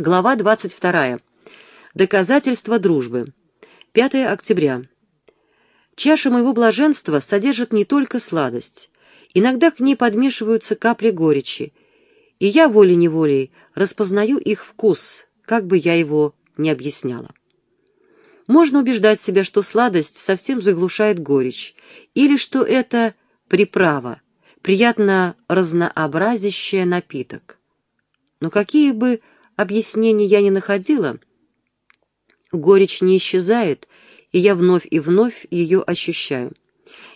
Глава 22. Доказательство дружбы. 5 октября. Чаша моего блаженства содержит не только сладость. Иногда к ней подмешиваются капли горечи, и я волей-неволей распознаю их вкус, как бы я его ни объясняла. Можно убеждать себя, что сладость совсем заглушает горечь, или что это приправа, приятно разнообразящая напиток. Но какие бы объяснений я не находила, горечь не исчезает, и я вновь и вновь ее ощущаю.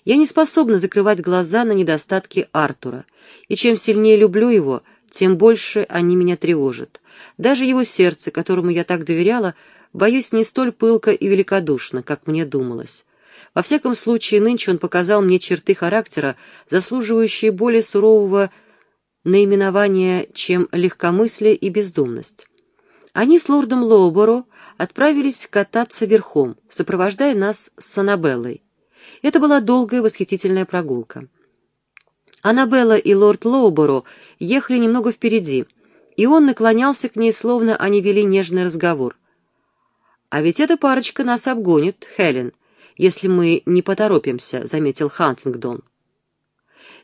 Я не способна закрывать глаза на недостатки Артура, и чем сильнее люблю его, тем больше они меня тревожат. Даже его сердце, которому я так доверяла, боюсь, не столь пылко и великодушно, как мне думалось. Во всяком случае, нынче он показал мне черты характера, заслуживающие более сурового наименование, чем легкомыслие и бездумность. Они с лордом Лоуборо отправились кататься верхом, сопровождая нас с Аннабеллой. Это была долгая восхитительная прогулка. Аннабелла и лорд Лоуборо ехали немного впереди, и он наклонялся к ней, словно они вели нежный разговор. «А ведь эта парочка нас обгонит, Хелен, если мы не поторопимся», — заметил Хантингдон.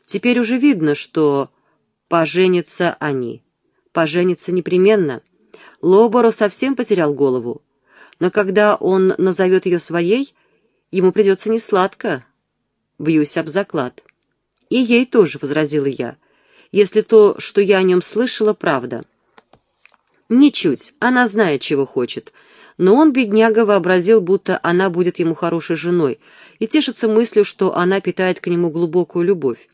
«Теперь уже видно, что Поженятся они. Поженятся непременно. Лоборо совсем потерял голову. Но когда он назовет ее своей, ему придется несладко. Бьюсь об заклад. И ей тоже, — возразила я, — если то, что я о нем слышала, правда. Ничуть, она знает, чего хочет. Но он, бедняга, вообразил, будто она будет ему хорошей женой, и тешится мыслью, что она питает к нему глубокую любовь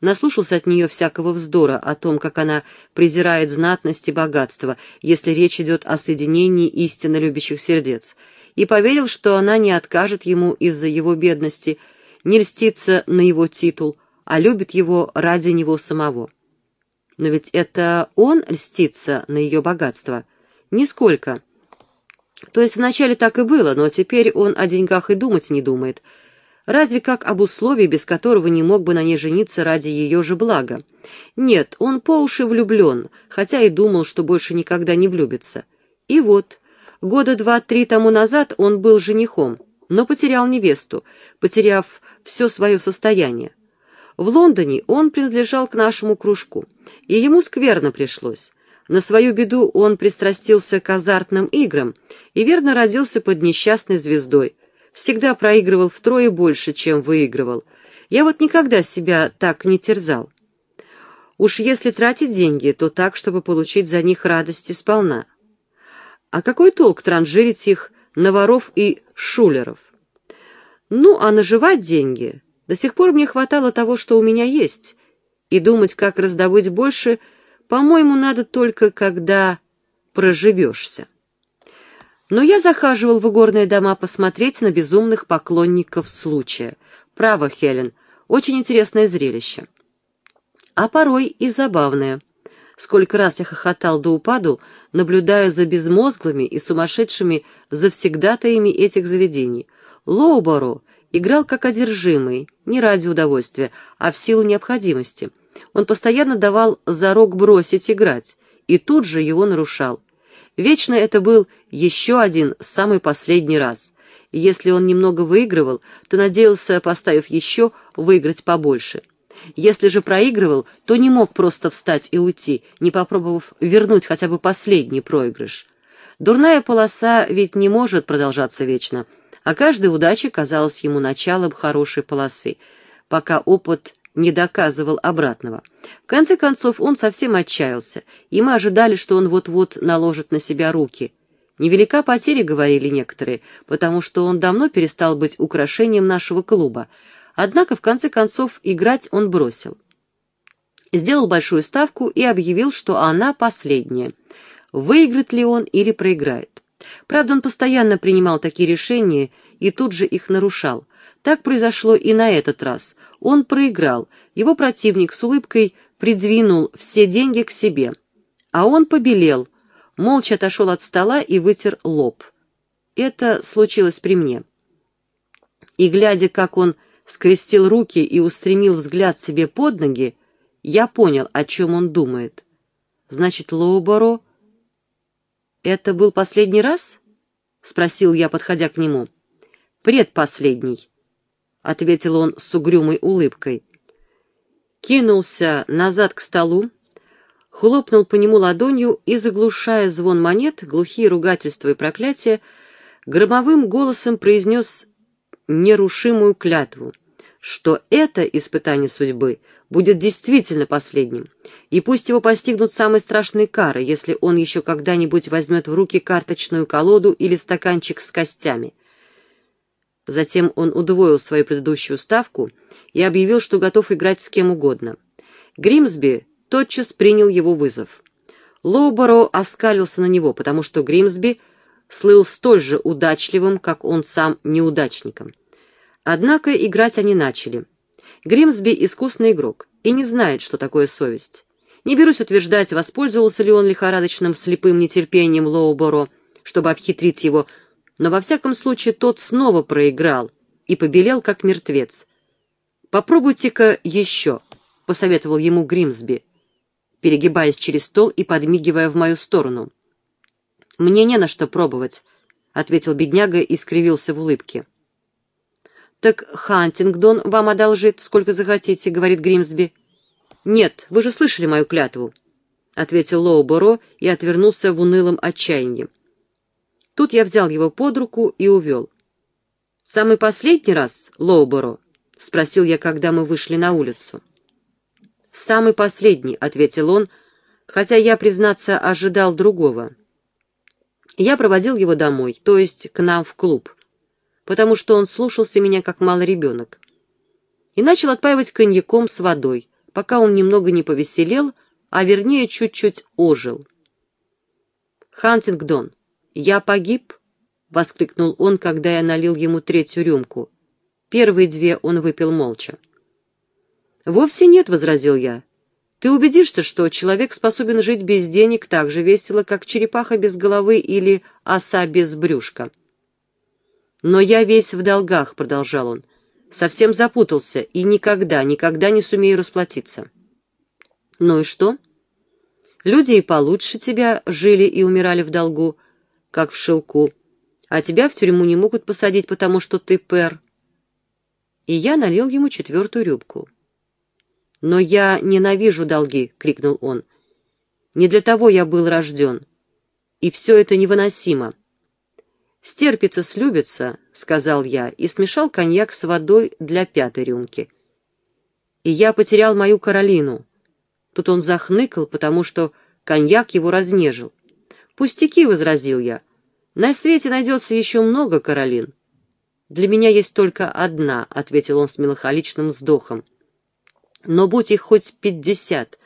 наслушался от нее всякого вздора о том, как она презирает знатность и богатство, если речь идет о соединении истинно любящих сердец, и поверил, что она не откажет ему из-за его бедности, не льстится на его титул, а любит его ради него самого. Но ведь это он льстится на ее богатство? Нисколько. То есть вначале так и было, но теперь он о деньгах и думать не думает — Разве как об условии, без которого не мог бы на ней жениться ради ее же блага? Нет, он по уши влюблен, хотя и думал, что больше никогда не влюбится. И вот, года два-три тому назад он был женихом, но потерял невесту, потеряв все свое состояние. В Лондоне он принадлежал к нашему кружку, и ему скверно пришлось. На свою беду он пристрастился к азартным играм и верно родился под несчастной звездой, всегда проигрывал втрое больше, чем выигрывал. Я вот никогда себя так не терзал. Уж если тратить деньги, то так, чтобы получить за них радости сполна. А какой толк транжирить их на воров и шулеров? Ну, а наживать деньги? До сих пор мне хватало того, что у меня есть, и думать, как раздобыть больше, по-моему, надо только, когда проживешься. Но я захаживал в игорные дома посмотреть на безумных поклонников случая. Право, Хелен, очень интересное зрелище. А порой и забавное. Сколько раз я хохотал до упаду, наблюдая за безмозглыми и сумасшедшими завсегдатаями этих заведений. Лоуборо играл как одержимый, не ради удовольствия, а в силу необходимости. Он постоянно давал зарок бросить играть, и тут же его нарушал. Вечно это был еще один, самый последний раз. если он немного выигрывал, то надеялся, поставив еще, выиграть побольше. Если же проигрывал, то не мог просто встать и уйти, не попробовав вернуть хотя бы последний проигрыш. Дурная полоса ведь не может продолжаться вечно, а каждая удача казалась ему началом хорошей полосы, пока опыт не доказывал обратного. В конце концов, он совсем отчаялся, и мы ожидали, что он вот-вот наложит на себя руки. Невелика потеря, говорили некоторые, потому что он давно перестал быть украшением нашего клуба. Однако, в конце концов, играть он бросил. Сделал большую ставку и объявил, что она последняя. Выиграет ли он или проиграет. Правда, он постоянно принимал такие решения и тут же их нарушал. Так произошло и на этот раз. Он проиграл, его противник с улыбкой придвинул все деньги к себе. А он побелел, молча отошел от стола и вытер лоб. Это случилось при мне. И, глядя, как он скрестил руки и устремил взгляд себе под ноги, я понял, о чем он думает. Значит, Лоуборо «Это был последний раз?» — спросил я, подходя к нему. «Предпоследний», — ответил он с угрюмой улыбкой. Кинулся назад к столу, хлопнул по нему ладонью и, заглушая звон монет, глухие ругательства и проклятия, громовым голосом произнес нерушимую клятву, что это испытание судьбы будет действительно последним, и пусть его постигнут самые страшные кары, если он еще когда-нибудь возьмет в руки карточную колоду или стаканчик с костями. Затем он удвоил свою предыдущую ставку и объявил, что готов играть с кем угодно. Гримсби тотчас принял его вызов. Лоуборо оскалился на него, потому что Гримсби слыл столь же удачливым, как он сам неудачником. Однако играть они начали. Гримсби — искусный игрок и не знает, что такое совесть. Не берусь утверждать, воспользовался ли он лихорадочным слепым нетерпением Лоуборо, чтобы обхитрить его, но во всяком случае тот снова проиграл и побелел, как мертвец. «Попробуйте-ка еще», — посоветовал ему Гримсби, перегибаясь через стол и подмигивая в мою сторону. «Мне не на что пробовать», — ответил бедняга и скривился в улыбке. «Так Хантингдон вам одолжит, сколько захотите», — говорит Гримсби. «Нет, вы же слышали мою клятву», — ответил Лоуборо и отвернулся в унылом отчаянии. Тут я взял его под руку и увел. «Самый последний раз, Лоуборо?» — спросил я, когда мы вышли на улицу. «Самый последний», — ответил он, хотя я, признаться, ожидал другого. Я проводил его домой, то есть к нам в клуб, потому что он слушался меня как малый ребенок, и начал отпаивать коньяком с водой, пока он немного не повеселел, а вернее чуть-чуть ожил. «Хантингдон, я погиб?» — воскликнул он, когда я налил ему третью рюмку. Первые две он выпил молча. «Вовсе нет», — возразил я. «Ты убедишься, что человек способен жить без денег так же весело, как черепаха без головы или оса без брюшка». «Но я весь в долгах», — продолжал он. «Совсем запутался и никогда, никогда не сумею расплатиться». «Ну и что?» «Люди и получше тебя жили и умирали в долгу, как в шелку, а тебя в тюрьму не могут посадить, потому что ты пер». И я налил ему четвертую рюбку. «Но я ненавижу долги!» — крикнул он. «Не для того я был рожден. И все это невыносимо». «Стерпится, слюбится», — сказал я, и смешал коньяк с водой для пятой рюмки. «И я потерял мою Каролину». Тут он захныкал, потому что коньяк его разнежил. «Пустяки», — возразил я. «На свете найдется еще много Каролин». «Для меня есть только одна», — ответил он с меланхоличным вздохом. Но будь их хоть пятьдесят,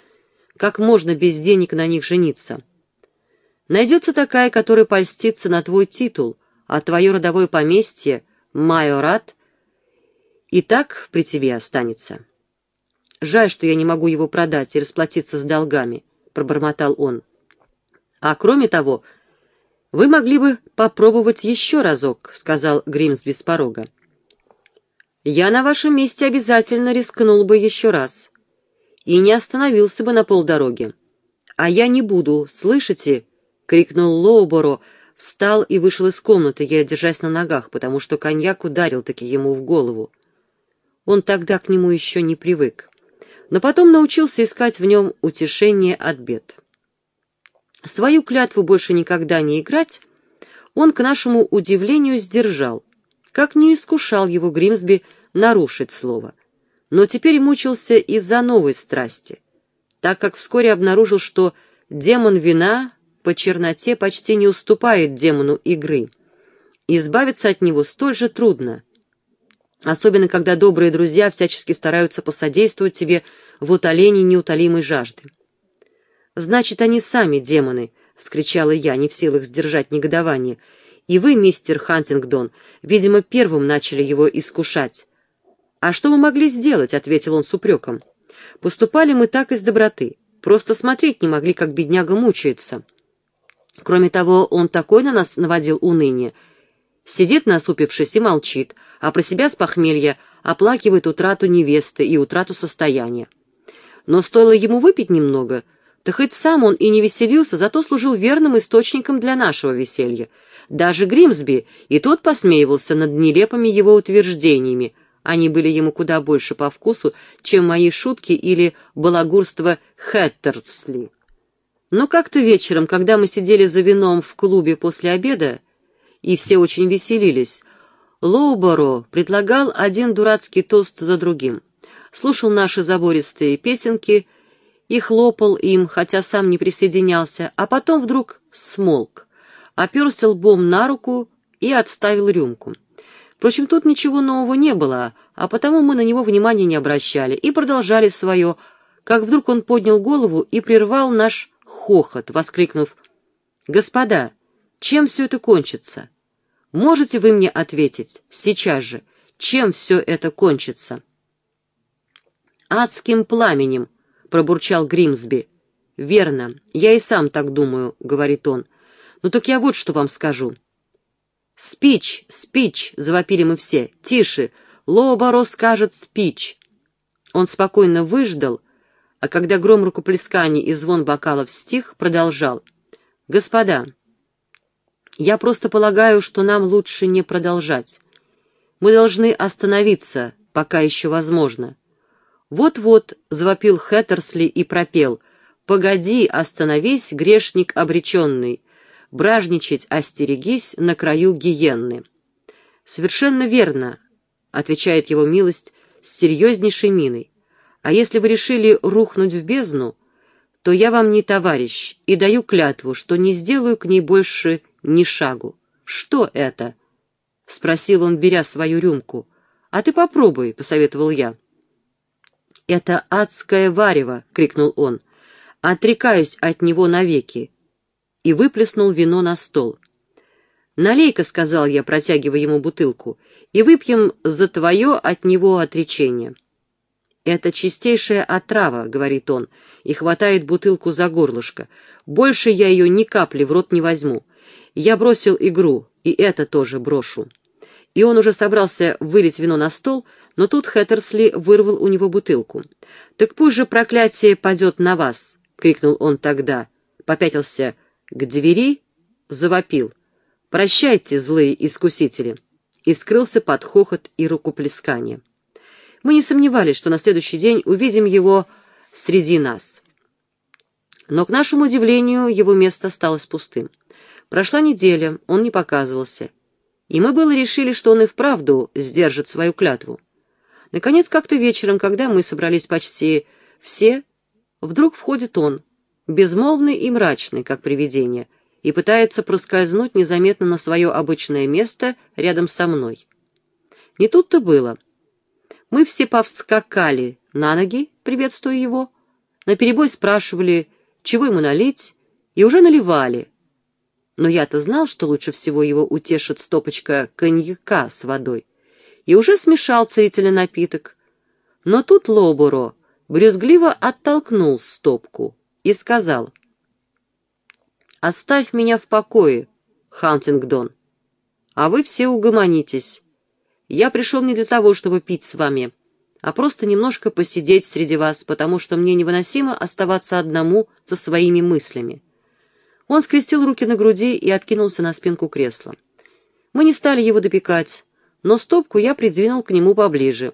как можно без денег на них жениться? Найдется такая, которая польстится на твой титул, а твое родовое поместье, майорат, и так при тебе останется. Жаль, что я не могу его продать и расплатиться с долгами, — пробормотал он. А кроме того, вы могли бы попробовать еще разок, — сказал Гримсби с порога. Я на вашем месте обязательно рискнул бы еще раз. И не остановился бы на полдороги. А я не буду, слышите? — крикнул Лоуборо, встал и вышел из комнаты, я держась на ногах, потому что коньяк ударил таки ему в голову. Он тогда к нему еще не привык, но потом научился искать в нем утешение от бед. Свою клятву больше никогда не играть он, к нашему удивлению, сдержал — как не искушал его Гримсби нарушить слово. Но теперь мучился из-за новой страсти, так как вскоре обнаружил, что демон вина по черноте почти не уступает демону игры. Избавиться от него столь же трудно, особенно когда добрые друзья всячески стараются посодействовать тебе в утолении неутолимой жажды. «Значит, они сами демоны!» — вскричала я, не в силах сдержать негодование — и вы, мистер Хантингдон, видимо, первым начали его искушать. «А что мы могли сделать?» — ответил он с упреком. «Поступали мы так из доброты. Просто смотреть не могли, как бедняга мучается. Кроме того, он такой на нас наводил уныние. Сидит, насупившись, и молчит, а про себя с похмелья оплакивает утрату невесты и утрату состояния. Но стоило ему выпить немного, Да хоть сам он и не веселился, зато служил верным источником для нашего веселья. Даже Гримсби, и тот посмеивался над нелепыми его утверждениями. Они были ему куда больше по вкусу, чем мои шутки или балагурство Хэттерсли. Но как-то вечером, когда мы сидели за вином в клубе после обеда, и все очень веселились, Лоуборо предлагал один дурацкий тост за другим. Слушал наши забористые песенки и хлопал им, хотя сам не присоединялся, а потом вдруг смолк, оперся лбом на руку и отставил рюмку. Впрочем, тут ничего нового не было, а потому мы на него внимания не обращали и продолжали свое, как вдруг он поднял голову и прервал наш хохот, воскликнув «Господа, чем все это кончится? Можете вы мне ответить сейчас же, чем все это кончится?» «Адским пламенем», — пробурчал Гримсби. «Верно, я и сам так думаю», — говорит он. «Ну так я вот что вам скажу». «Спич, спич!» — завопили мы все. «Тише! Лооборо скажет спич!» Он спокойно выждал, а когда гром рукоплесканий и звон бокалов стих, продолжал. «Господа, я просто полагаю, что нам лучше не продолжать. Мы должны остановиться, пока еще возможно». «Вот-вот», — завопил Хэттерсли и пропел, «Погоди, остановись, грешник обреченный, бражничать остерегись на краю гиенны». «Совершенно верно», — отвечает его милость с серьезнейшей миной. А если вы решили рухнуть в бездну, то я вам не товарищ и даю клятву, что не сделаю к ней больше ни шагу. Что это? — спросил он, беря свою рюмку. — А ты попробуй, — посоветовал я. — Это адское варево, — крикнул он. — Отрекаюсь от него навеки. И выплеснул вино на стол. «Налей-ка», — сказал я, протягивая ему бутылку, — «и выпьем за твое от него отречение». «Это чистейшая отрава», — говорит он, и хватает бутылку за горлышко. «Больше я ее ни капли в рот не возьму. Я бросил игру, и это тоже брошу». И он уже собрался вылить вино на стол, но тут Хэттерсли вырвал у него бутылку. «Так пусть же проклятие падет на вас!» — крикнул он тогда. Попятился к двери, завопил. «Прощайте, злые искусители!» и скрылся под хохот и рукоплескание. Мы не сомневались, что на следующий день увидим его среди нас. Но, к нашему удивлению, его место осталось пустым. Прошла неделя, он не показывался. И мы было решили, что он и вправду сдержит свою клятву. Наконец, как-то вечером, когда мы собрались почти все, вдруг входит он, безмолвный и мрачный, как привидение, и пытается проскользнуть незаметно на свое обычное место рядом со мной. Не тут-то было. Мы все повскакали на ноги, приветствуя его, наперебой спрашивали, чего ему налить, и уже наливали. Но я-то знал, что лучше всего его утешит стопочка коньяка с водой, и уже смешал целительный напиток. Но тут Лобуро брюзгливо оттолкнул стопку и сказал, «Оставь меня в покое, Хантингдон, а вы все угомонитесь». Я пришел не для того, чтобы пить с вами, а просто немножко посидеть среди вас, потому что мне невыносимо оставаться одному со своими мыслями». Он скрестил руки на груди и откинулся на спинку кресла. Мы не стали его допекать, но стопку я придвинул к нему поближе.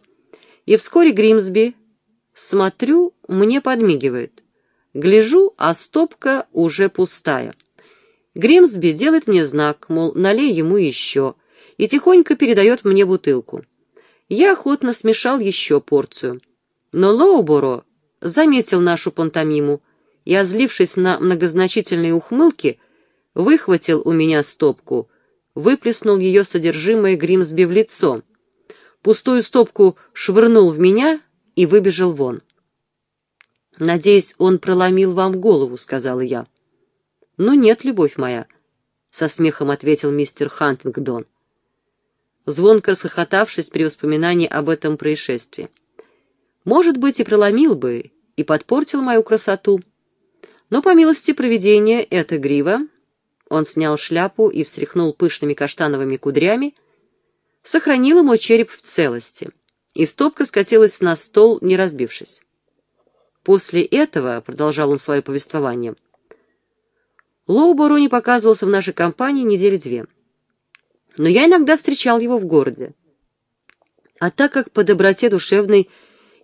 И вскоре Гримсби, смотрю, мне подмигивает. Гляжу, а стопка уже пустая. Гримсби делает мне знак, мол, налей ему еще, и тихонько передает мне бутылку. Я охотно смешал еще порцию. Но Лоуборо заметил нашу пантомиму и, озлившись на многозначительные ухмылки, выхватил у меня стопку, выплеснул ее содержимое Гримсби в лицо. Пустую стопку швырнул в меня и выбежал вон. «Надеюсь, он проломил вам голову», — сказала я. «Ну нет, любовь моя», — со смехом ответил мистер Хантингдон звонко расхохотавшись при воспоминании об этом происшествии. Может быть, и проломил бы, и подпортил мою красоту. Но, по милости провидения, эта грива, он снял шляпу и встряхнул пышными каштановыми кудрями, сохранила мой череп в целости, и стопка скатилась на стол, не разбившись. После этого, — продолжал он свое повествование, — Лоуборо не показывался в нашей компании недели две. Но я иногда встречал его в городе. А так как по доброте душевной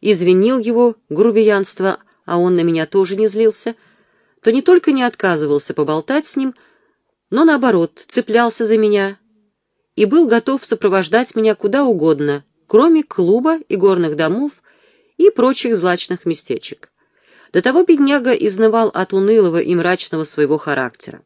извинил его грубиянство, а он на меня тоже не злился, то не только не отказывался поболтать с ним, но, наоборот, цеплялся за меня и был готов сопровождать меня куда угодно, кроме клуба и горных домов и прочих злачных местечек. До того бедняга изнывал от унылого и мрачного своего характера.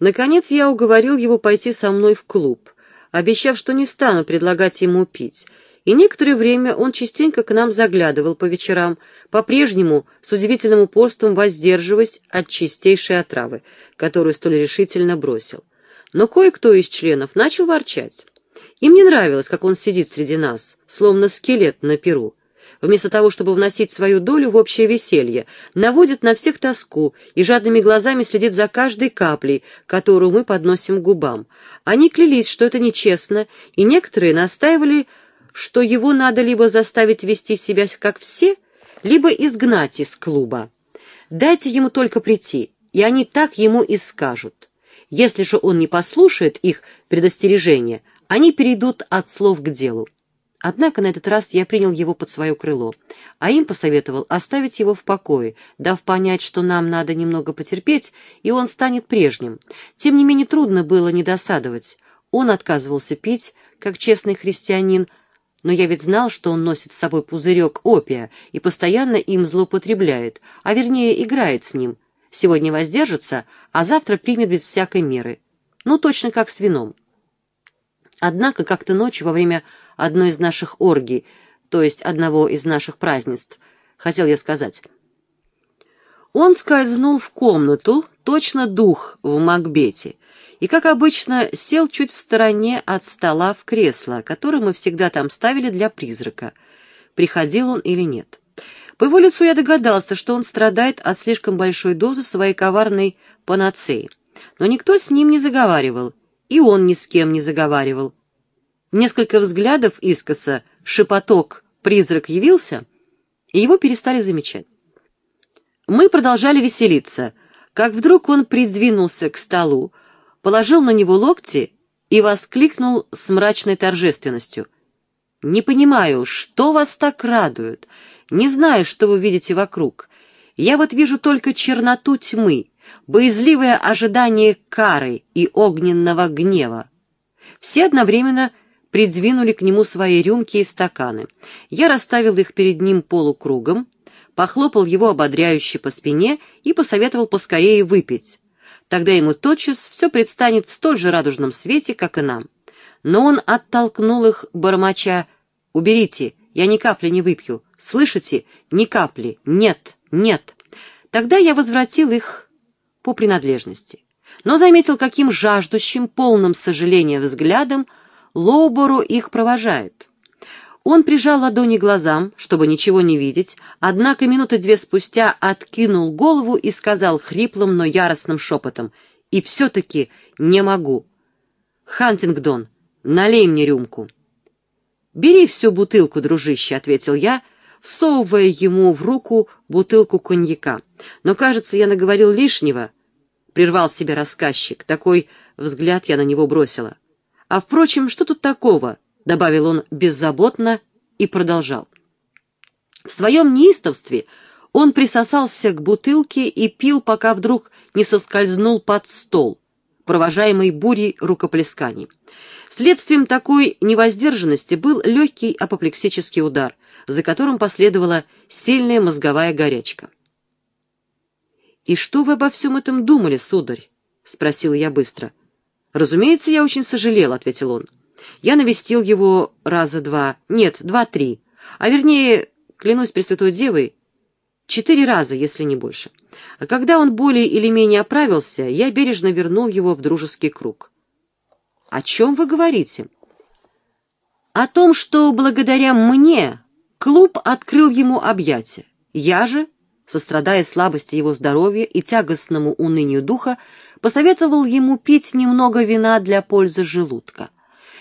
Наконец я уговорил его пойти со мной в клуб, обещав, что не стану предлагать ему пить, и некоторое время он частенько к нам заглядывал по вечерам, по-прежнему с удивительным упорством воздерживаясь от чистейшей отравы, которую столь решительно бросил. Но кое-кто из членов начал ворчать. Им не нравилось, как он сидит среди нас, словно скелет на перу, вместо того, чтобы вносить свою долю в общее веселье, наводит на всех тоску и жадными глазами следит за каждой каплей, которую мы подносим к губам. Они клялись, что это нечестно, и некоторые настаивали, что его надо либо заставить вести себя как все, либо изгнать из клуба. Дайте ему только прийти, и они так ему и скажут. Если же он не послушает их предостережения, они перейдут от слов к делу. Однако на этот раз я принял его под свое крыло, а им посоветовал оставить его в покое, дав понять, что нам надо немного потерпеть, и он станет прежним. Тем не менее трудно было не досадовать. Он отказывался пить, как честный христианин, но я ведь знал, что он носит с собой пузырек опия и постоянно им злоупотребляет, а вернее играет с ним. Сегодня воздержится, а завтра примет без всякой меры. Ну, точно как с вином. Однако как-то ночью во время одной из наших оргий, то есть одного из наших празднеств, хотел я сказать. Он скользнул в комнату, точно дух в Макбете, и, как обычно, сел чуть в стороне от стола в кресло, которое мы всегда там ставили для призрака, приходил он или нет. По его лицу я догадался, что он страдает от слишком большой дозы своей коварной панацеи. Но никто с ним не заговаривал, и он ни с кем не заговаривал. Несколько взглядов искоса, шепоток, призрак явился, и его перестали замечать. Мы продолжали веселиться, как вдруг он придвинулся к столу, положил на него локти и воскликнул с мрачной торжественностью. «Не понимаю, что вас так радует? Не знаю, что вы видите вокруг. Я вот вижу только черноту тьмы, боязливое ожидание кары и огненного гнева. Все одновременно придвинули к нему свои рюмки и стаканы. Я расставил их перед ним полукругом, похлопал его ободряюще по спине и посоветовал поскорее выпить. Тогда ему тотчас все предстанет в столь же радужном свете, как и нам. Но он оттолкнул их, бормоча «Уберите, я ни капли не выпью. Слышите? Ни капли. Нет, нет». Тогда я возвратил их по принадлежности, но заметил, каким жаждущим, полным сожаления взглядом Лоуборо их провожает. Он прижал ладони глазам, чтобы ничего не видеть, однако минуты две спустя откинул голову и сказал хриплым, но яростным шепотом, «И все-таки не могу. Хантингдон, налей мне рюмку». «Бери всю бутылку, дружище», — ответил я, всовывая ему в руку бутылку коньяка. «Но, кажется, я наговорил лишнего», — прервал себя рассказчик. Такой взгляд я на него бросила. «А, впрочем, что тут такого?» — добавил он беззаботно и продолжал. В своем неистовстве он присосался к бутылке и пил, пока вдруг не соскользнул под стол, провожаемый бурей рукоплесканий. Следствием такой невоздержанности был легкий апоплексический удар, за которым последовала сильная мозговая горячка. «И что вы обо всем этом думали, сударь?» — спросил я быстро. «Разумеется, я очень сожалел», — ответил он. «Я навестил его раза два, нет, два-три, а вернее, клянусь Пресвятой Девой, четыре раза, если не больше. А когда он более или менее оправился, я бережно вернул его в дружеский круг». «О чем вы говорите?» «О том, что благодаря мне клуб открыл ему объятия. Я же, сострадая слабости его здоровья и тягостному унынию духа, посоветовал ему пить немного вина для пользы желудка.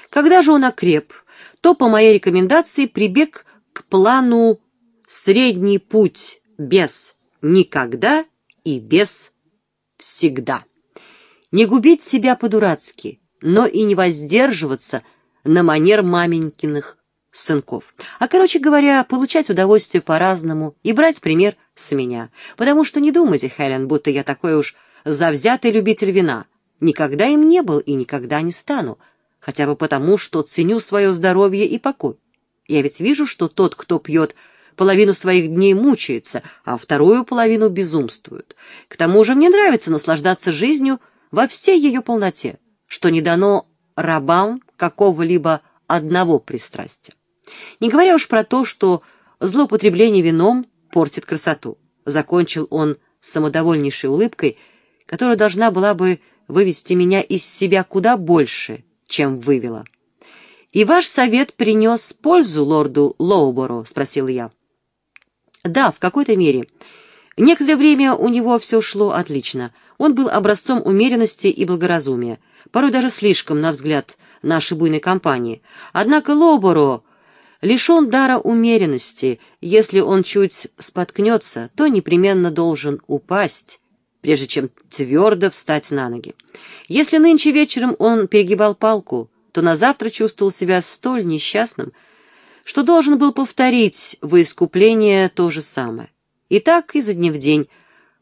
Когда же он окреп, то, по моей рекомендации, прибег к плану «Средний путь» без никогда и без всегда. Не губить себя по-дурацки, но и не воздерживаться на манер маменькиных сынков. А, короче говоря, получать удовольствие по-разному и брать пример с меня. Потому что не думайте, Хелен, будто я такой уж завзятый любитель вина. Никогда им не был и никогда не стану. Хотя бы потому, что ценю свое здоровье и покой. Я ведь вижу, что тот, кто пьет, половину своих дней мучается, а вторую половину безумствует. К тому же мне нравится наслаждаться жизнью во всей ее полноте, что не дано рабам какого-либо одного пристрастия. Не говоря уж про то, что злоупотребление вином портит красоту. Закончил он самодовольнейшей улыбкой, которая должна была бы вывести меня из себя куда больше, чем вывела. «И ваш совет принес пользу лорду Лоуборо?» — спросил я. «Да, в какой-то мере. Некоторое время у него все шло отлично. Он был образцом умеренности и благоразумия, порой даже слишком, на взгляд нашей буйной компании. Однако Лоуборо лишен дара умеренности. Если он чуть споткнется, то непременно должен упасть» прежде чем твердо встать на ноги. Если нынче вечером он перегибал палку, то на завтра чувствовал себя столь несчастным, что должен был повторить во искупление то же самое. И так изо дня в день,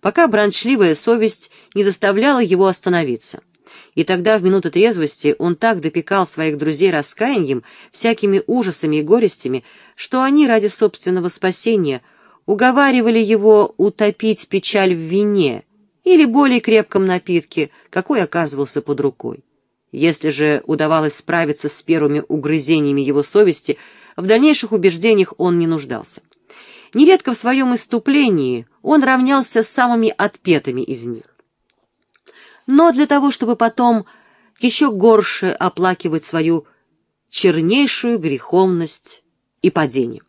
пока бранчливая совесть не заставляла его остановиться. И тогда, в минуты трезвости, он так допекал своих друзей раскаянием, всякими ужасами и горестями, что они ради собственного спасения уговаривали его утопить печаль в вине или более крепком напитке, какой оказывался под рукой. Если же удавалось справиться с первыми угрызениями его совести, в дальнейших убеждениях он не нуждался. Нередко в своем иступлении он равнялся с самыми отпетыми из них. Но для того, чтобы потом еще горше оплакивать свою чернейшую греховность и падение.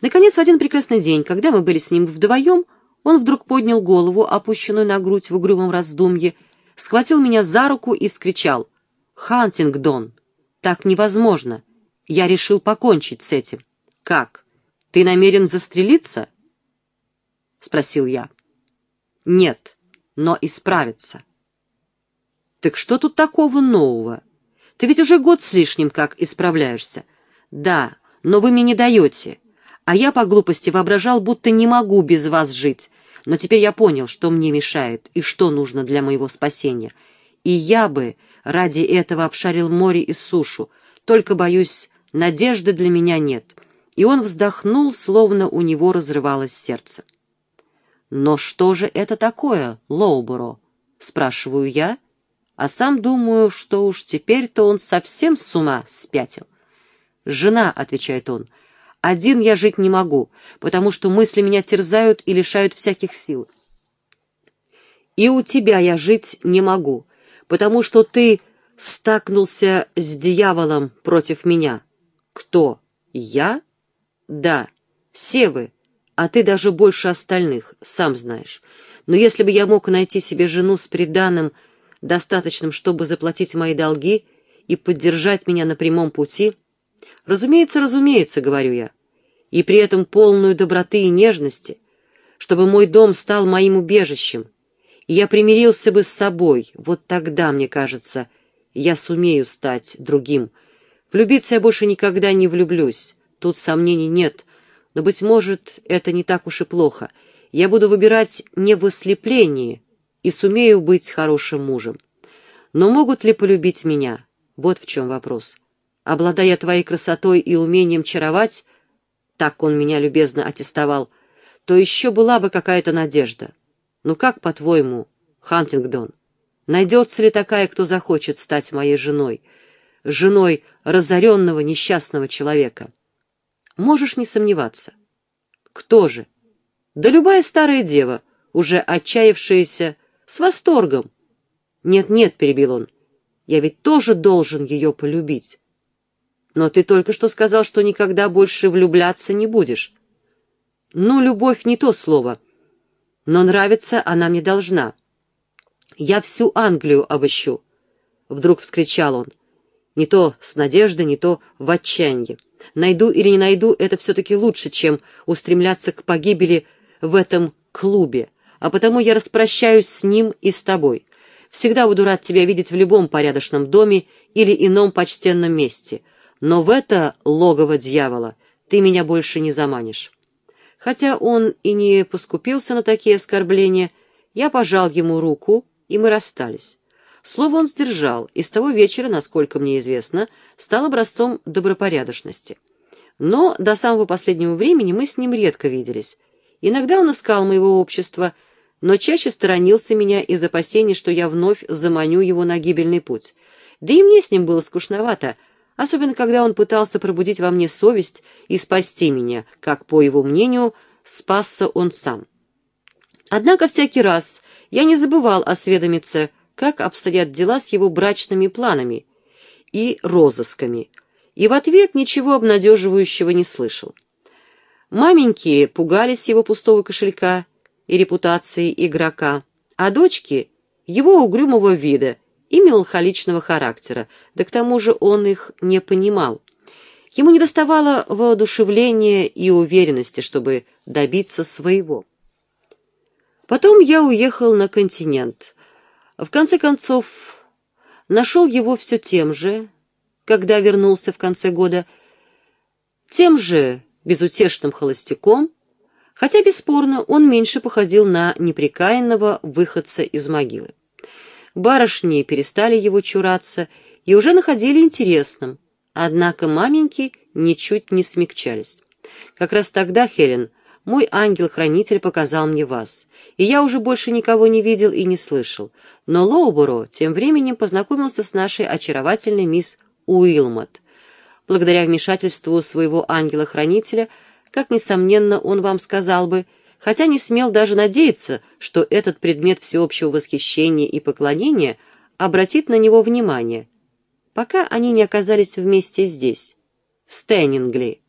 Наконец, в один прекрасный день, когда мы были с ним вдвоем, он вдруг поднял голову, опущенную на грудь в угрюмом раздумье, схватил меня за руку и вскричал — «Хантингдон! Так невозможно! Я решил покончить с этим. Как? Ты намерен застрелиться?» — спросил я. «Нет, но исправиться». «Так что тут такого нового? Ты ведь уже год с лишним как исправляешься». «Да, но вы мне не даете. А я по глупости воображал, будто не могу без вас жить. Но теперь я понял, что мне мешает и что нужно для моего спасения. И я бы ради этого обшарил море и сушу, только, боюсь, надежды для меня нет». И он вздохнул, словно у него разрывалось сердце. «Но что же это такое, Лоуборо?» — спрашиваю я, а сам думаю, что уж теперь-то он совсем с ума спятил. «Жена», — отвечает он, — «один я жить не могу, потому что мысли меня терзают и лишают всяких сил. И у тебя я жить не могу, потому что ты стакнулся с дьяволом против меня. Кто? Я? Да, все вы, а ты даже больше остальных, сам знаешь. Но если бы я мог найти себе жену с приданым, достаточным, чтобы заплатить мои долги и поддержать меня на прямом пути... Разумеется, разумеется, говорю я, и при этом полную доброты и нежности, чтобы мой дом стал моим убежищем, и я примирился бы с собой, вот тогда, мне кажется, я сумею стать другим. Влюбиться я больше никогда не влюблюсь, тут сомнений нет, но, быть может, это не так уж и плохо. Я буду выбирать не в ослеплении и сумею быть хорошим мужем. Но могут ли полюбить меня? Вот в чем вопрос. Обладая твоей красотой и умением чаровать, так он меня любезно аттестовал, то еще была бы какая-то надежда. Ну как, по-твоему, Хантингдон, найдется ли такая, кто захочет стать моей женой, женой разоренного несчастного человека? Можешь не сомневаться. Кто же? Да любая старая дева, уже отчаявшаяся, с восторгом. Нет-нет, перебил он, я ведь тоже должен ее полюбить. Но ты только что сказал, что никогда больше влюбляться не будешь. Ну, любовь не то слово — но нравиться она мне должна. Я всю Англию обыщу, — вдруг вскричал он. Не то с надеждой, не то в отчаянии. Найду или не найду, это все-таки лучше, чем устремляться к погибели в этом клубе, а потому я распрощаюсь с ним и с тобой. Всегда буду рад тебя видеть в любом порядочном доме или ином почтенном месте, но в это логово дьявола ты меня больше не заманишь». Хотя он и не поскупился на такие оскорбления, я пожал ему руку, и мы расстались. Слово он сдержал, и с того вечера, насколько мне известно, стал образцом добропорядочности. Но до самого последнего времени мы с ним редко виделись. Иногда он искал моего общества, но чаще сторонился меня из опасений, что я вновь заманю его на гибельный путь. Да и мне с ним было скучновато, особенно когда он пытался пробудить во мне совесть и спасти меня, как, по его мнению, спасся он сам. Однако всякий раз я не забывал осведомиться, как обстоят дела с его брачными планами и розысками, и в ответ ничего обнадеживающего не слышал. Маменьки пугались его пустого кошелька и репутации игрока, а дочки — его угрюмого вида и меланхоличного характера, да к тому же он их не понимал. Ему недоставало воодушевления и уверенности, чтобы добиться своего. Потом я уехал на континент. В конце концов, нашел его все тем же, когда вернулся в конце года, тем же безутешным холостяком, хотя, бесспорно, он меньше походил на неприкаянного выходца из могилы. Барышни перестали его чураться и уже находили интересным, однако маменьки ничуть не смягчались. Как раз тогда, Хелен, мой ангел-хранитель показал мне вас, и я уже больше никого не видел и не слышал. Но Лоуборо тем временем познакомился с нашей очаровательной мисс Уилмот. Благодаря вмешательству своего ангела-хранителя, как, несомненно, он вам сказал бы, хотя не смел даже надеяться, что этот предмет всеобщего восхищения и поклонения обратит на него внимание, пока они не оказались вместе здесь, в Стэннингли.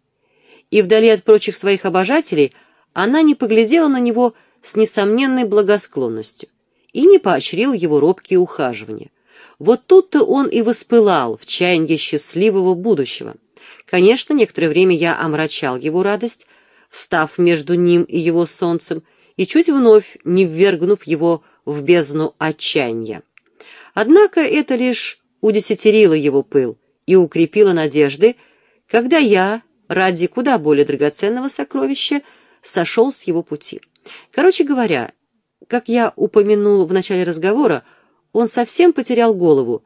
И вдали от прочих своих обожателей – она не поглядела на него с несомненной благосклонностью и не поощрил его робкие ухаживания. Вот тут-то он и воспылал в чаянье счастливого будущего. Конечно, некоторое время я омрачал его радость, встав между ним и его солнцем, и чуть вновь не ввергнув его в бездну отчаяния. Однако это лишь удесятерило его пыл и укрепило надежды, когда я, ради куда более драгоценного сокровища, сошел с его пути. Короче говоря, как я упомянул в начале разговора, он совсем потерял голову.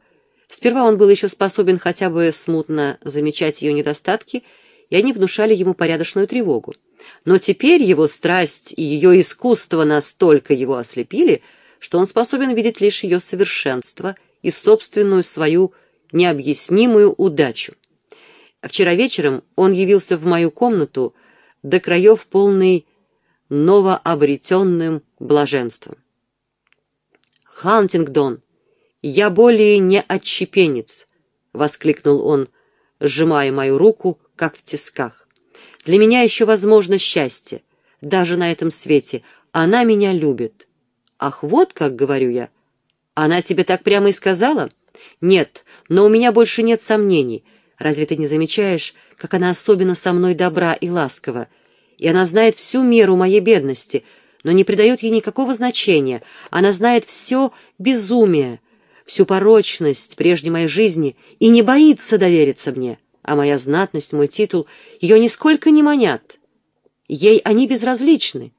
Сперва он был еще способен хотя бы смутно замечать ее недостатки, и они внушали ему порядочную тревогу. Но теперь его страсть и ее искусство настолько его ослепили, что он способен видеть лишь ее совершенство и собственную свою необъяснимую удачу. Вчера вечером он явился в мою комнату, до краев полный новообретенным блаженством. «Хантингдон, я более не отщепенец!» — воскликнул он, сжимая мою руку, как в тисках. «Для меня еще возможно счастье. Даже на этом свете. Она меня любит». «Ах, вот как, — говорю я. Она тебе так прямо и сказала?» «Нет, но у меня больше нет сомнений. Разве ты не замечаешь, как она особенно со мной добра и ласкова? И она знает всю меру моей бедности, но не придает ей никакого значения. Она знает все безумие, всю порочность прежней моей жизни и не боится довериться мне. А моя знатность, мой титул ее нисколько не манят. Ей они безразличны.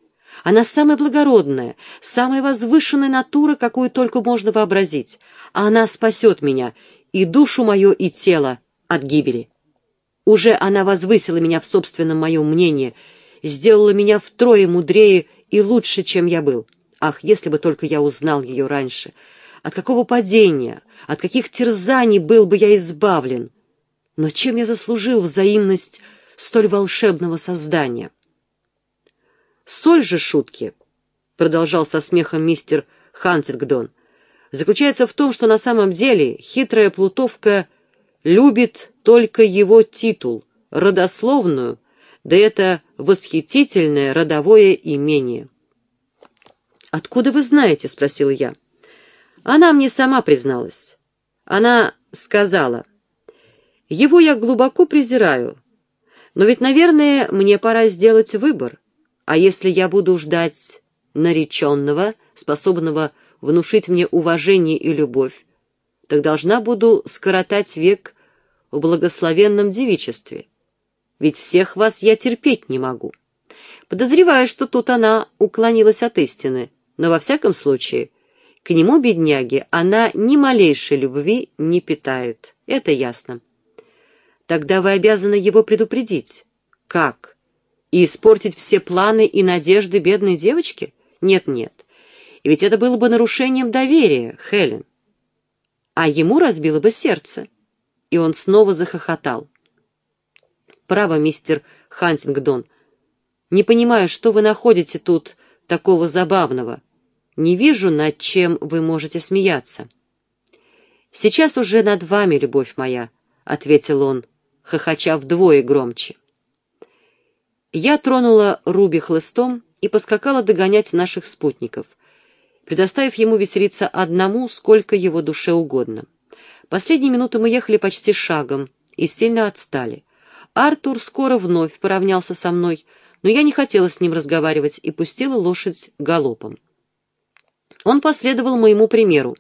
Она самая благородная, самая возвышенная натура, какую только можно вообразить. А она спасет меня, и душу мою, и тело от гибели. Уже она возвысила меня в собственном моем мнении, сделала меня втрое мудрее и лучше, чем я был. Ах, если бы только я узнал ее раньше! От какого падения, от каких терзаний был бы я избавлен! Но чем я заслужил взаимность столь волшебного создания? Соль же шутки, — продолжал со смехом мистер Хантингдон, — заключается в том, что на самом деле хитрая плутовка любит только его титул, родословную, да это восхитительное родовое имение. «Откуда вы знаете?» — спросил я. Она мне сама призналась. Она сказала, «Его я глубоко презираю, но ведь, наверное, мне пора сделать выбор. А если я буду ждать нареченного, способного внушить мне уважение и любовь, так должна буду скоротать век в благословенном девичестве. Ведь всех вас я терпеть не могу. Подозреваю, что тут она уклонилась от истины, но во всяком случае к нему, бедняге, она ни малейшей любви не питает. Это ясно. Тогда вы обязаны его предупредить. Как? И испортить все планы и надежды бедной девочки? Нет-нет. Ведь это было бы нарушением доверия, Хелен. А ему разбило бы сердце. И он снова захохотал. Право, мистер Хантингдон. Не понимаю, что вы находите тут такого забавного. Не вижу, над чем вы можете смеяться. Сейчас уже над вами, любовь моя, — ответил он, хохоча вдвое громче. Я тронула Руби хлыстом и поскакала догонять наших спутников, предоставив ему веселиться одному, сколько его душе угодно. Последние минуты мы ехали почти шагом и сильно отстали. Артур скоро вновь поравнялся со мной, но я не хотела с ним разговаривать и пустила лошадь галопом. Он последовал моему примеру,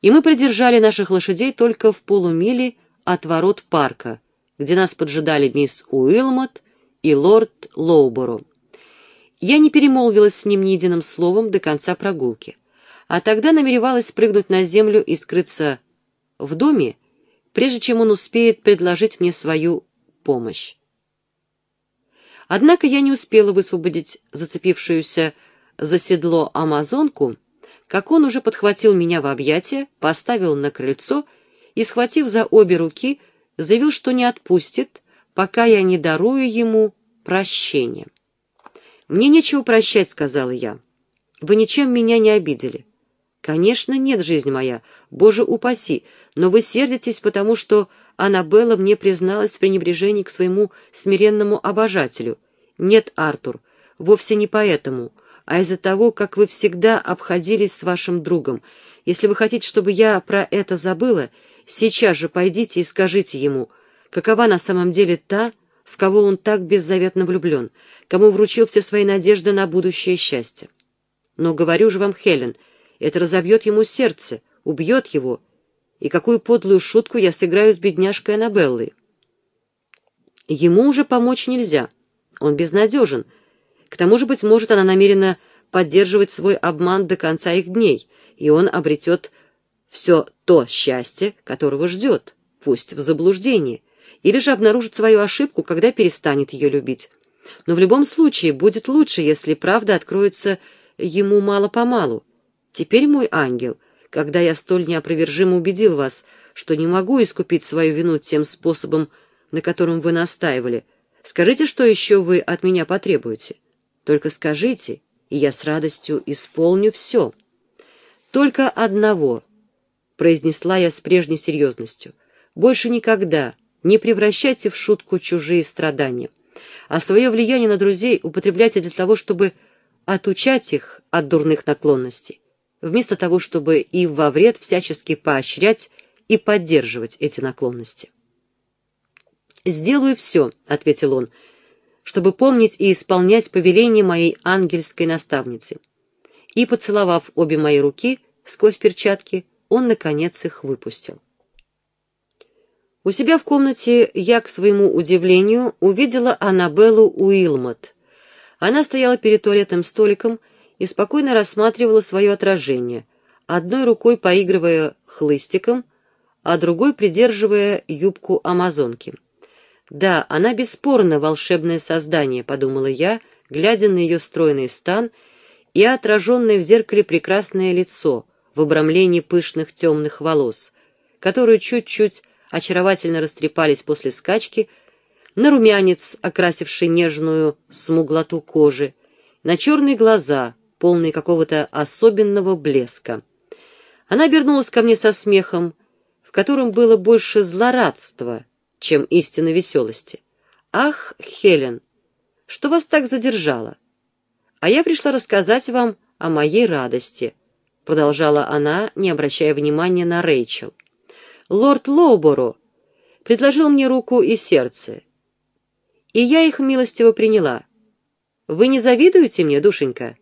и мы придержали наших лошадей только в полумиле от ворот парка, где нас поджидали мисс Уилмот и лорд Лоуборо. Я не перемолвилась с ним ни единым словом до конца прогулки, а тогда намеревалась прыгнуть на землю и скрыться в доме, прежде чем он успеет предложить мне свою помощь. Однако я не успела высвободить зацепившуюся за седло амазонку, как он уже подхватил меня в объятия, поставил на крыльцо и, схватив за обе руки, заявил, что не отпустит, пока я не дарую ему прощения. «Мне нечего прощать», — сказала я. «Вы ничем меня не обидели». «Конечно, нет, жизнь моя, Боже упаси, но вы сердитесь, потому что Аннабелла мне призналась в пренебрежении к своему смиренному обожателю. Нет, Артур, вовсе не поэтому, а из-за того, как вы всегда обходились с вашим другом. Если вы хотите, чтобы я про это забыла, сейчас же пойдите и скажите ему, какова на самом деле та, в кого он так беззаветно влюблен, кому вручил все свои надежды на будущее счастье. Но говорю же вам, Хелен, это разобьет ему сердце, убьет его, и какую подлую шутку я сыграю с бедняжкой Аннабеллой. Ему уже помочь нельзя, он безнадежен. К тому же, быть может, она намерена поддерживать свой обман до конца их дней, и он обретет все то счастье, которого ждет, пусть в заблуждении, или же обнаружит свою ошибку, когда перестанет ее любить. Но в любом случае будет лучше, если правда откроется ему мало-помалу. Теперь, мой ангел — когда я столь неопровержимо убедил вас, что не могу искупить свою вину тем способом, на котором вы настаивали. Скажите, что еще вы от меня потребуете. Только скажите, и я с радостью исполню все. Только одного, — произнесла я с прежней серьезностью, — больше никогда не превращайте в шутку чужие страдания, а свое влияние на друзей употребляйте для того, чтобы отучать их от дурных наклонностей вместо того, чтобы и во вред всячески поощрять и поддерживать эти наклонности. «Сделаю все», — ответил он, — «чтобы помнить и исполнять повеление моей ангельской наставницы». И, поцеловав обе мои руки сквозь перчатки, он, наконец, их выпустил. У себя в комнате я, к своему удивлению, увидела Аннабеллу Уилмот. Она стояла перед туалетным столиком и спокойно рассматривала свое отражение, одной рукой поигрывая хлыстиком, а другой придерживая юбку амазонки. «Да, она бесспорно волшебное создание», — подумала я, глядя на ее стройный стан и отраженное в зеркале прекрасное лицо в обрамлении пышных темных волос, которые чуть-чуть очаровательно растрепались после скачки, на румянец, окрасивший нежную смуглоту кожи, на черные глаза, полный какого-то особенного блеска. Она обернулась ко мне со смехом, в котором было больше злорадства, чем истинной веселости. «Ах, Хелен, что вас так задержало? А я пришла рассказать вам о моей радости», — продолжала она, не обращая внимания на Рэйчел. «Лорд Лоуборо предложил мне руку и сердце, и я их милостиво приняла. Вы не завидуете мне, душенька?»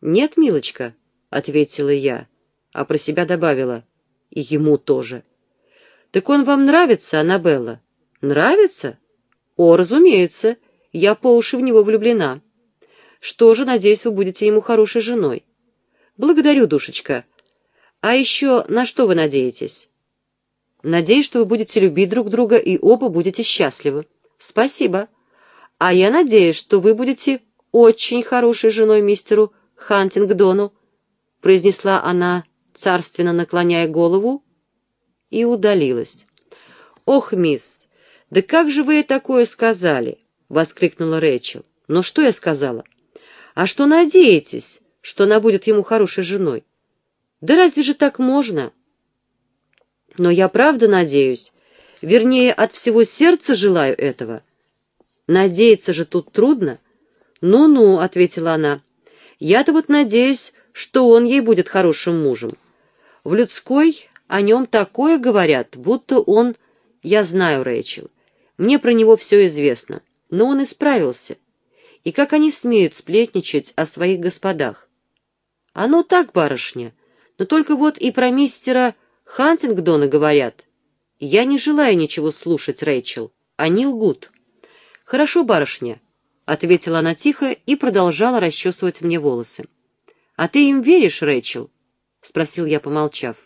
«Нет, милочка», — ответила я, а про себя добавила. «И ему тоже». «Так он вам нравится, Аннабелла?» «Нравится?» «О, разумеется, я по уши в него влюблена. Что же, надеюсь, вы будете ему хорошей женой». «Благодарю, душечка. А еще на что вы надеетесь?» «Надеюсь, что вы будете любить друг друга и оба будете счастливы». «Спасибо. А я надеюсь, что вы будете очень хорошей женой мистеру Хантингдону», произнесла она, царственно наклоняя голову, и удалилась. «Ох, мисс, да как же вы такое сказали?» — воскликнула Рэйчел. «Но что я сказала? А что надеетесь, что она будет ему хорошей женой? Да разве же так можно?» «Но я правда надеюсь, вернее, от всего сердца желаю этого. Надеяться же тут трудно». «Ну-ну», — ответила она, — «я-то вот надеюсь, что он ей будет хорошим мужем. В людской о нем такое говорят, будто он... Я знаю, Рэйчел, мне про него все известно, но он исправился. И как они смеют сплетничать о своих господах? Оно так, барышня, но только вот и про мистера Хантингдона говорят. Я не желаю ничего слушать, Рэйчел, они лгут. Хорошо, барышня, — ответила она тихо и продолжала расчесывать мне волосы. «А ты им веришь, Рэйчел?» — спросил я, помолчав.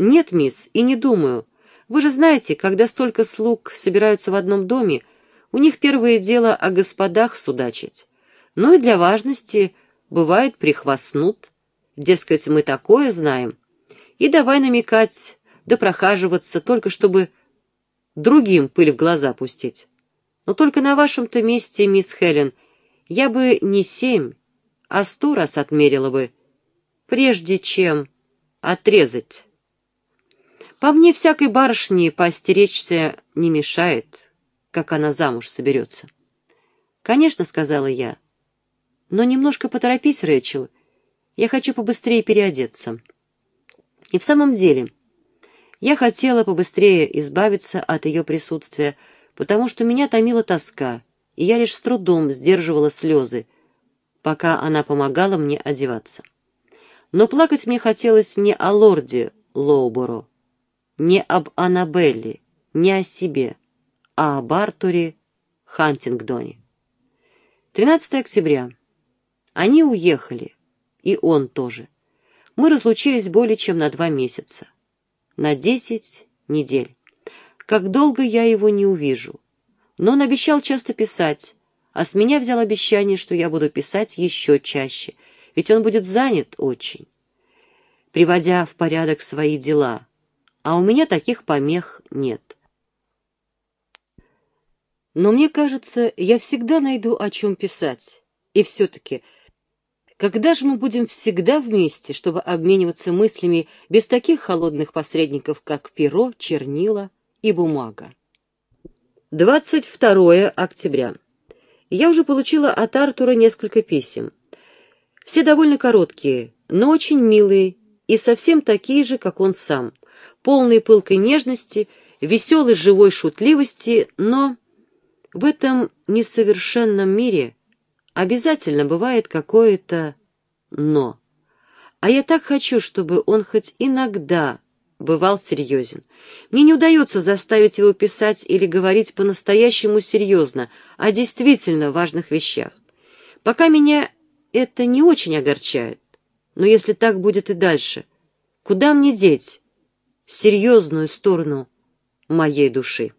«Нет, мисс, и не думаю. Вы же знаете, когда столько слуг собираются в одном доме, у них первое дело о господах судачить. Ну и для важности, бывает, прихвастнут. Дескать, мы такое знаем. И давай намекать, да прохаживаться, только чтобы другим пыль в глаза пустить. Но только на вашем-то месте, мисс Хелен, я бы не семь, а сто раз отмерила бы, прежде чем отрезать». По мне, всякой барышне поостеречься не мешает, как она замуж соберется. «Конечно», — сказала я. «Но немножко поторопись, Рэчел. Я хочу побыстрее переодеться». И в самом деле, я хотела побыстрее избавиться от ее присутствия, потому что меня томила тоска, и я лишь с трудом сдерживала слезы, пока она помогала мне одеваться. Но плакать мне хотелось не о лорде Лоуборо, не об Аннабелле, не о себе, а об Артуре Хантингдоне. 13 октября. Они уехали, и он тоже. Мы разлучились более чем на два месяца. На десять недель. Как долго я его не увижу. Но он обещал часто писать, а с меня взял обещание, что я буду писать еще чаще, ведь он будет занят очень, приводя в порядок свои дела, а у меня таких помех нет. Но мне кажется, я всегда найду о чем писать. И все-таки, когда же мы будем всегда вместе, чтобы обмениваться мыслями без таких холодных посредников, как перо, чернила и бумага? 22 октября. Я уже получила от Артура несколько писем. Все довольно короткие, но очень милые и совсем такие же, как он сам — полный пылкой нежности, веселой живой шутливости, но в этом несовершенном мире обязательно бывает какое-то «но». А я так хочу, чтобы он хоть иногда бывал серьезен. Мне не удается заставить его писать или говорить по-настоящему серьезно о действительно важных вещах. Пока меня это не очень огорчает. Но если так будет и дальше, куда мне деть серьезную сторону моей души.